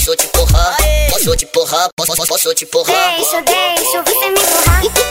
Posso te porrar, posso, te porrar, posso, posso, posso te porrar. Deixa, deixa você me empurrar.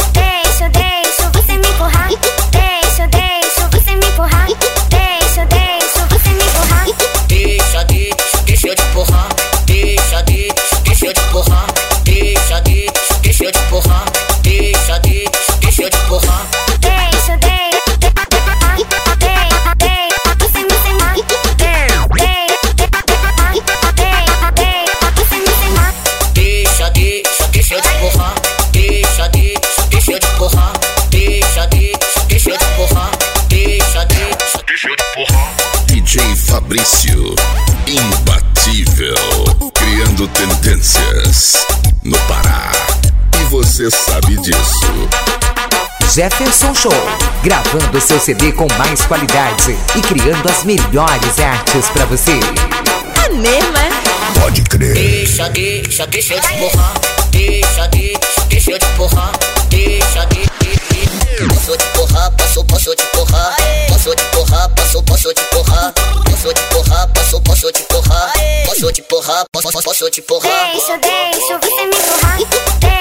Fabrício, imbatível, criando tendências no Pará. E você sabe disso. Jefferson Show, gravando seu CD com mais qualidade e criando as melhores artes pra você. É mesmo, é? Pode crer. Deixa, deixa, deixa eu te porrar. Deixa, deixa, deixa eu te porrar. Deixa, deixa. Posso te porrar, posso, posso te porrar. Posso posso, posso te porrar. Posso te porrar, posso, posso te porrar. Deixa, deixa, você me porra?